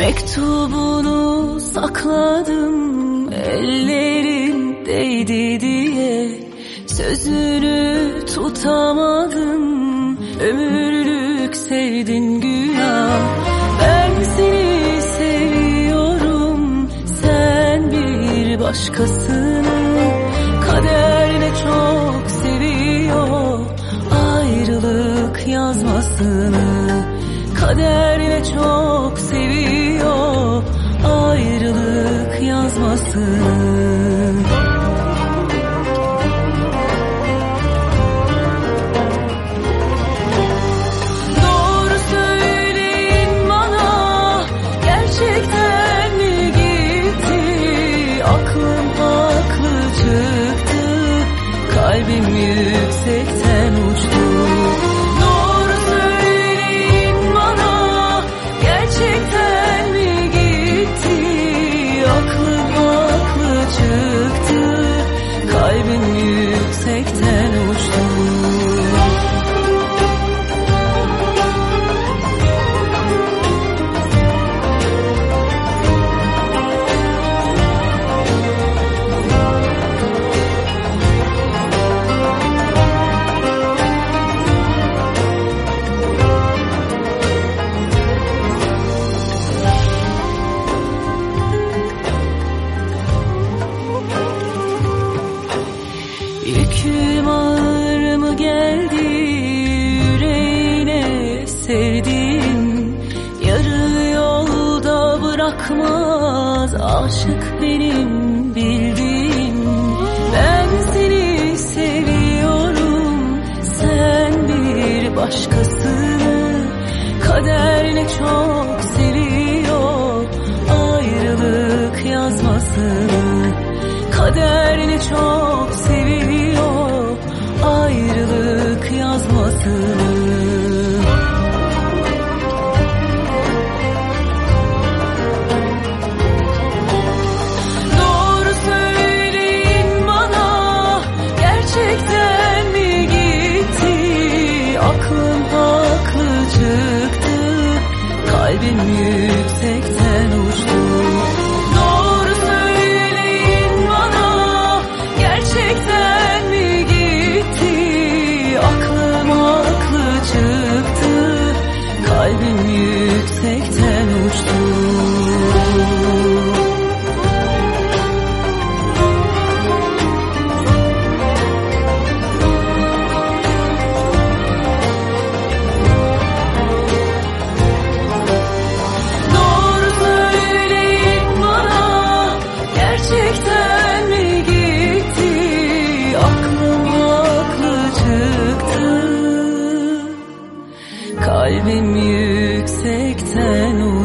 Mektubunu sakladım ellerin değdi diye. Sözünü tutamadım ömürlük sevdin güya. Ben seni seviyorum sen bir başkasını. Kader ne çok seviyor ayrılık yazmasını. Kader ne çok seviyor ayrılık yazmasını kalbim yüksekten Yüküm ağır mı geldi yüreğine sevdiğim? Yarı yolda bırakmaz aşık benim bildiğim. Ben seni seviyorum sen bir başkasını. Kader çok seviyor ayrılık yazmasını Kader ne çok çıktı. Kalbim yüksekten uçtu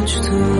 去走。